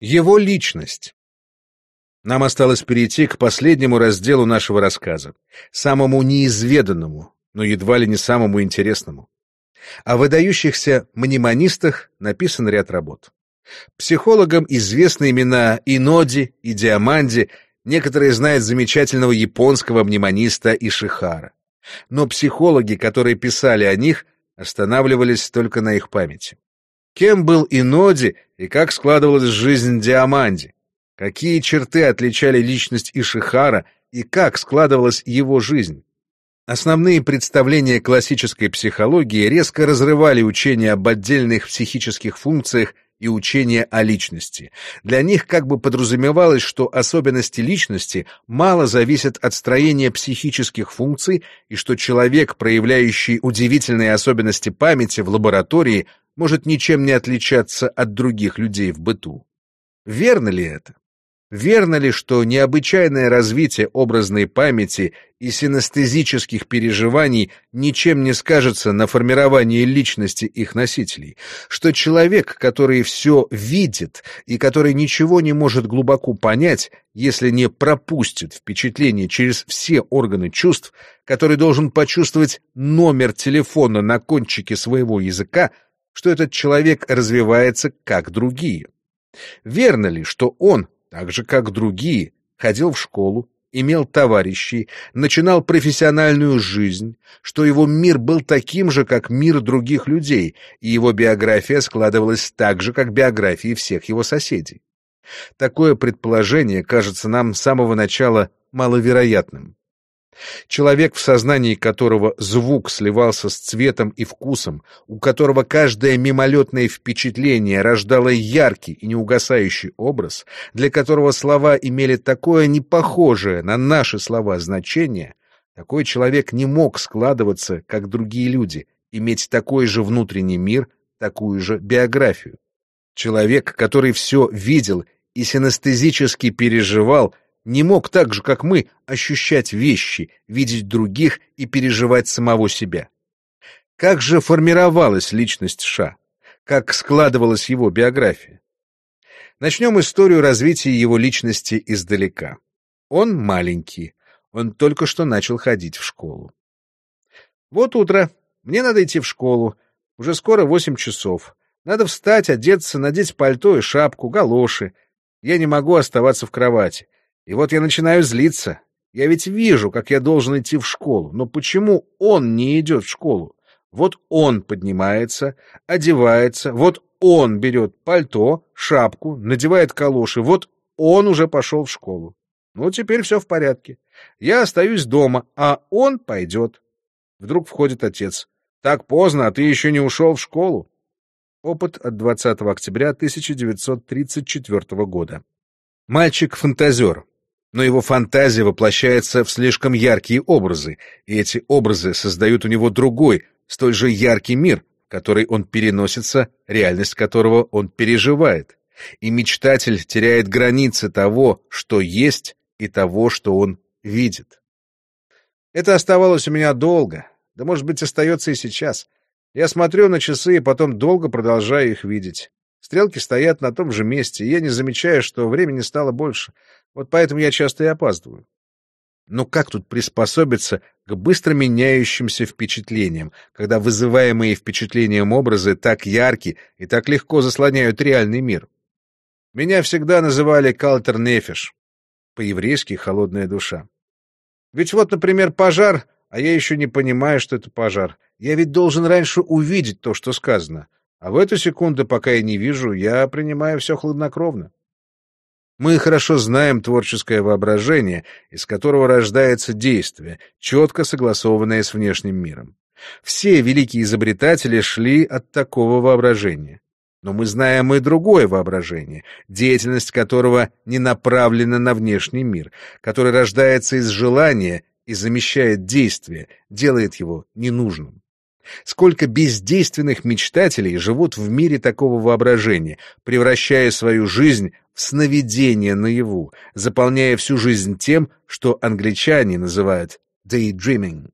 Его личность. Нам осталось перейти к последнему разделу нашего рассказа, самому неизведанному, но едва ли не самому интересному. О выдающихся мнемонистах написан ряд работ. Психологам известны имена Иноди и Диаманди, некоторые знают замечательного японского мнемониста Ишихара. Но психологи, которые писали о них, останавливались только на их памяти. Кем был Иноди и как складывалась жизнь Диаманди? Какие черты отличали личность Ишихара и как складывалась его жизнь? Основные представления классической психологии резко разрывали учение об отдельных психических функциях и учение о личности. Для них как бы подразумевалось, что особенности личности мало зависят от строения психических функций и что человек, проявляющий удивительные особенности памяти в лаборатории, может ничем не отличаться от других людей в быту. Верно ли это? Верно ли, что необычайное развитие образной памяти и синестезических переживаний ничем не скажется на формировании личности их носителей? Что человек, который все видит и который ничего не может глубоко понять, если не пропустит впечатление через все органы чувств, который должен почувствовать номер телефона на кончике своего языка, что этот человек развивается как другие? Верно ли, что он, так же как другие, ходил в школу, имел товарищей, начинал профессиональную жизнь, что его мир был таким же, как мир других людей, и его биография складывалась так же, как биографии всех его соседей. Такое предположение кажется нам с самого начала маловероятным. Человек, в сознании которого звук сливался с цветом и вкусом, у которого каждое мимолетное впечатление рождало яркий и неугасающий образ, для которого слова имели такое непохожее на наши слова значение, такой человек не мог складываться, как другие люди, иметь такой же внутренний мир, такую же биографию. Человек, который все видел и синестезически переживал, не мог так же, как мы, ощущать вещи, видеть других и переживать самого себя. Как же формировалась личность Ша? Как складывалась его биография? Начнем историю развития его личности издалека. Он маленький, он только что начал ходить в школу. Вот утро, мне надо идти в школу, уже скоро восемь часов. Надо встать, одеться, надеть пальто и шапку, галоши. Я не могу оставаться в кровати. И вот я начинаю злиться. Я ведь вижу, как я должен идти в школу, но почему он не идет в школу? Вот он поднимается, одевается, вот он берет пальто, шапку, надевает калоши, вот он уже пошел в школу. Ну, теперь все в порядке. Я остаюсь дома, а он пойдет. Вдруг входит отец. Так поздно, а ты еще не ушел в школу. Опыт от 20 октября 1934 года. Мальчик-фантазер но его фантазия воплощается в слишком яркие образы, и эти образы создают у него другой, столь же яркий мир, в который он переносится, реальность которого он переживает. И мечтатель теряет границы того, что есть, и того, что он видит. Это оставалось у меня долго, да, может быть, остается и сейчас. Я смотрю на часы и потом долго продолжаю их видеть. Стрелки стоят на том же месте, и я не замечаю, что времени стало больше. Вот поэтому я часто и опаздываю. Но как тут приспособиться к быстро меняющимся впечатлениям, когда вызываемые впечатлением образы так ярки и так легко заслоняют реальный мир? Меня всегда называли Калтер Нефиш, по-еврейски «холодная душа». Ведь вот, например, пожар, а я еще не понимаю, что это пожар. Я ведь должен раньше увидеть то, что сказано. А в эту секунду, пока я не вижу, я принимаю все хладнокровно. Мы хорошо знаем творческое воображение, из которого рождается действие, четко согласованное с внешним миром. Все великие изобретатели шли от такого воображения. Но мы знаем и другое воображение, деятельность которого не направлена на внешний мир, который рождается из желания и замещает действие, делает его ненужным. Сколько бездейственных мечтателей живут в мире такого воображения, превращая свою жизнь в сновидение наяву, заполняя всю жизнь тем, что англичане называют daydreaming.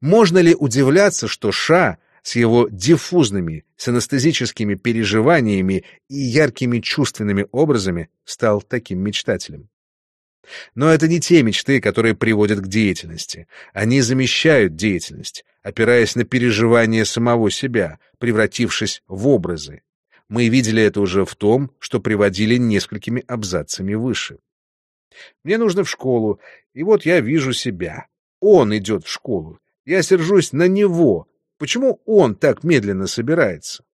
Можно ли удивляться, что Ша, с его диффузными, синестезическими переживаниями и яркими чувственными образами стал таким мечтателем. Но это не те мечты, которые приводят к деятельности. Они замещают деятельность, опираясь на переживания самого себя, превратившись в образы. Мы видели это уже в том, что приводили несколькими абзацами выше. Мне нужно в школу, и вот я вижу себя. Он идет в школу. Я сержусь на него. Почему он так медленно собирается?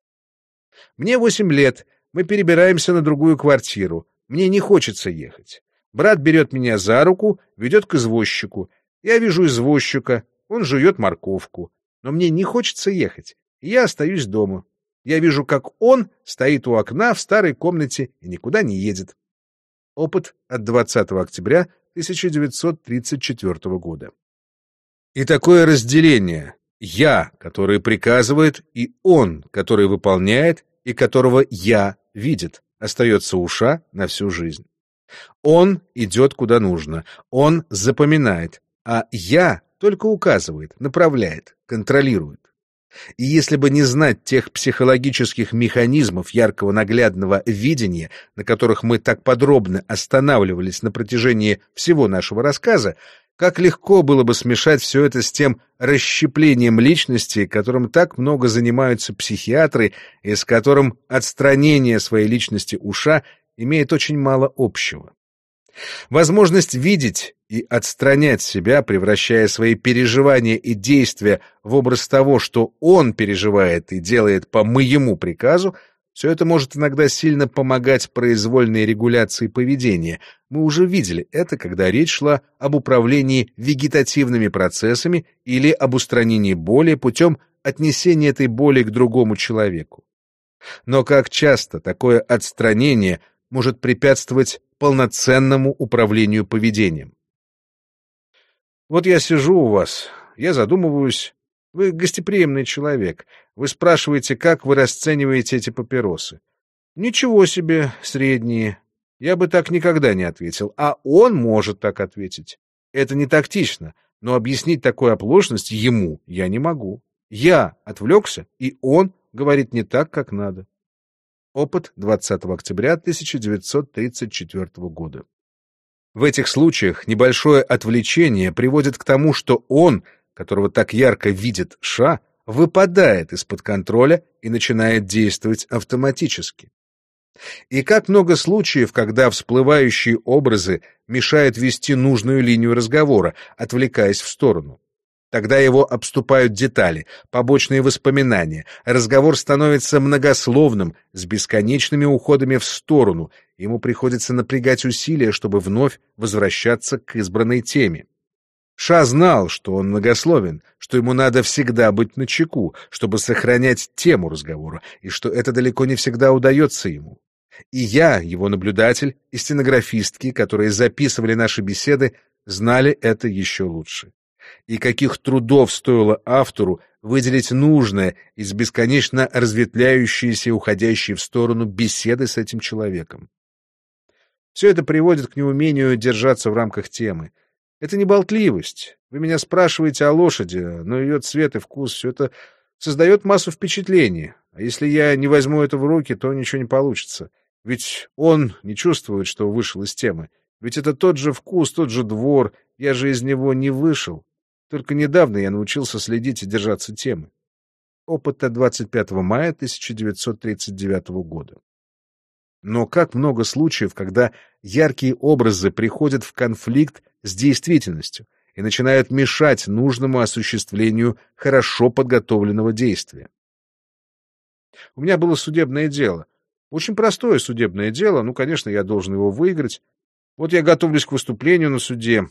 Мне восемь лет. Мы перебираемся на другую квартиру. Мне не хочется ехать. Брат берет меня за руку, ведет к извозчику. Я вижу извозчика, он жует морковку. Но мне не хочется ехать, и я остаюсь дома. Я вижу, как он стоит у окна в старой комнате и никуда не едет. Опыт от 20 октября 1934 года. И такое разделение «я», который приказывает, и «он», который выполняет, и которого «я» видит, остается уша на всю жизнь. Он идет куда нужно, он запоминает, а «я» только указывает, направляет, контролирует. И если бы не знать тех психологических механизмов яркого наглядного видения, на которых мы так подробно останавливались на протяжении всего нашего рассказа, как легко было бы смешать все это с тем расщеплением личности, которым так много занимаются психиатры, и с которым отстранение своей личности уша имеет очень мало общего. Возможность видеть и отстранять себя, превращая свои переживания и действия в образ того, что он переживает и делает по моему приказу, все это может иногда сильно помогать произвольной регуляции поведения. Мы уже видели это, когда речь шла об управлении вегетативными процессами или об устранении боли путем отнесения этой боли к другому человеку. Но как часто такое отстранение может препятствовать полноценному управлению поведением. Вот я сижу у вас, я задумываюсь. Вы гостеприимный человек. Вы спрашиваете, как вы расцениваете эти папиросы. Ничего себе, средние. Я бы так никогда не ответил. А он может так ответить. Это не тактично, но объяснить такую оплошность ему я не могу. Я отвлекся, и он говорит не так, как надо. Опыт 20 октября 1934 года. В этих случаях небольшое отвлечение приводит к тому, что он, которого так ярко видит Ша, выпадает из-под контроля и начинает действовать автоматически. И как много случаев, когда всплывающие образы мешают вести нужную линию разговора, отвлекаясь в сторону. Тогда его обступают детали, побочные воспоминания, разговор становится многословным, с бесконечными уходами в сторону, ему приходится напрягать усилия, чтобы вновь возвращаться к избранной теме. Ша знал, что он многословен, что ему надо всегда быть начеку, чтобы сохранять тему разговора, и что это далеко не всегда удается ему. И я, его наблюдатель, и стенографистки, которые записывали наши беседы, знали это еще лучше и каких трудов стоило автору выделить нужное из бесконечно разветвляющейся и уходящей в сторону беседы с этим человеком. Все это приводит к неумению держаться в рамках темы. Это не болтливость. Вы меня спрашиваете о лошади, но ее цвет и вкус — все это создает массу впечатлений. А если я не возьму это в руки, то ничего не получится. Ведь он не чувствует, что вышел из темы. Ведь это тот же вкус, тот же двор. Я же из него не вышел. Только недавно я научился следить и держаться темы. Опыт от 25 мая 1939 года. Но как много случаев, когда яркие образы приходят в конфликт с действительностью и начинают мешать нужному осуществлению хорошо подготовленного действия. У меня было судебное дело. Очень простое судебное дело, ну, конечно, я должен его выиграть. Вот я готовлюсь к выступлению на суде,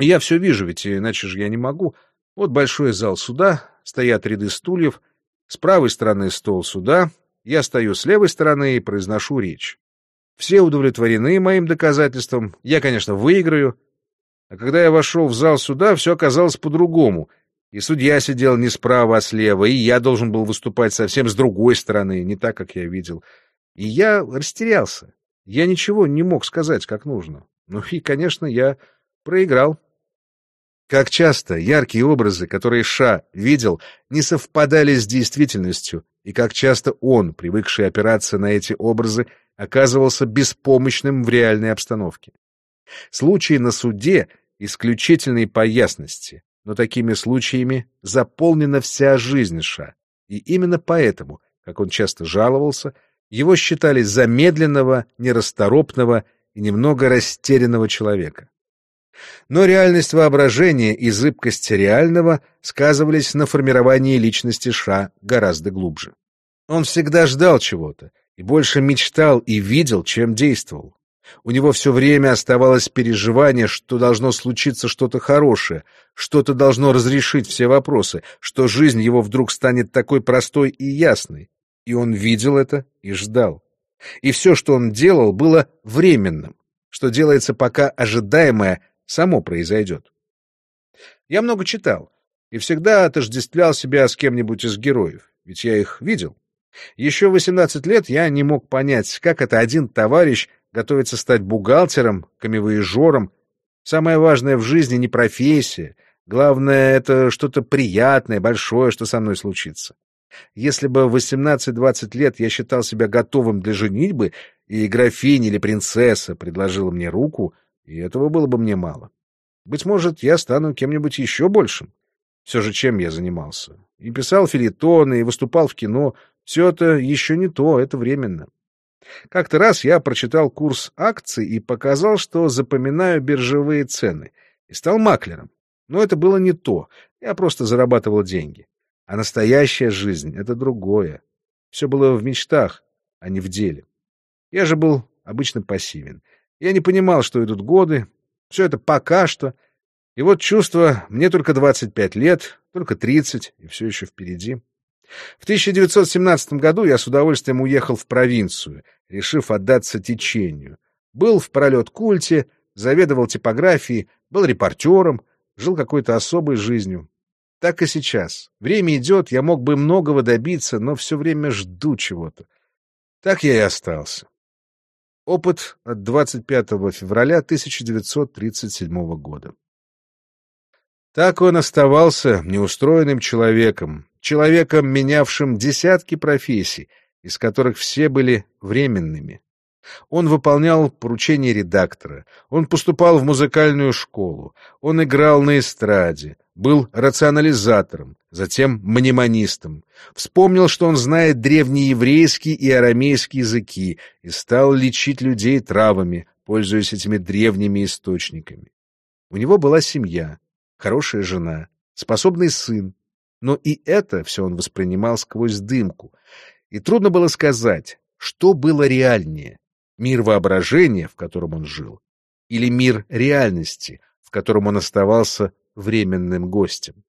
я все вижу, ведь иначе же я не могу. Вот большой зал суда, стоят ряды стульев, с правой стороны стол суда, я стою с левой стороны и произношу речь. Все удовлетворены моим доказательством, я, конечно, выиграю. А когда я вошел в зал суда, все оказалось по-другому. И судья сидел не справа, а слева, и я должен был выступать совсем с другой стороны, не так, как я видел. И я растерялся. Я ничего не мог сказать, как нужно. Ну и, конечно, я проиграл. Как часто яркие образы, которые Ша видел, не совпадали с действительностью, и как часто он, привыкший опираться на эти образы, оказывался беспомощным в реальной обстановке. Случаи на суде исключительные по ясности, но такими случаями заполнена вся жизнь Ша, и именно поэтому, как он часто жаловался, его считали замедленного, нерасторопного и немного растерянного человека. Но реальность воображения и зыбкость реального сказывались на формировании личности Ша гораздо глубже. Он всегда ждал чего-то и больше мечтал и видел, чем действовал. У него все время оставалось переживание, что должно случиться что-то хорошее, что-то должно разрешить все вопросы, что жизнь его вдруг станет такой простой и ясной. И он видел это и ждал. И все, что он делал, было временным, что делается пока ожидаемое само произойдет. Я много читал и всегда отождествлял себя с кем-нибудь из героев, ведь я их видел. Еще в 18 лет я не мог понять, как это один товарищ готовится стать бухгалтером, камевоежором. Самое важное в жизни не профессия, главное — это что-то приятное, большое, что со мной случится. Если бы в 18-20 лет я считал себя готовым для женитьбы, и графиня или принцесса предложила мне руку, и этого было бы мне мало. Быть может, я стану кем-нибудь еще большим. Все же чем я занимался? И писал филитоны, и выступал в кино. Все это еще не то, это временно. Как-то раз я прочитал курс акций и показал, что запоминаю биржевые цены, и стал маклером. Но это было не то, я просто зарабатывал деньги. А настоящая жизнь — это другое. Все было в мечтах, а не в деле. Я же был обычно пассивен. Я не понимал, что идут годы. Все это пока что. И вот чувство, мне только 25 лет, только 30, и все еще впереди. В 1917 году я с удовольствием уехал в провинцию, решив отдаться течению. Был в пролет-культе, заведовал типографией, был репортером, жил какой-то особой жизнью. Так и сейчас. Время идет, я мог бы многого добиться, но все время жду чего-то. Так я и остался. Опыт от 25 февраля 1937 года. Так он оставался неустроенным человеком, человеком, менявшим десятки профессий, из которых все были временными. Он выполнял поручения редактора, он поступал в музыкальную школу, он играл на эстраде, был рационализатором, затем мнемонистом. Вспомнил, что он знает древнееврейский и арамейский языки и стал лечить людей травами, пользуясь этими древними источниками. У него была семья, хорошая жена, способный сын, но и это все он воспринимал сквозь дымку, и трудно было сказать, что было реальнее — мир воображения, в котором он жил, или мир реальности, в котором он оставался временным гостем.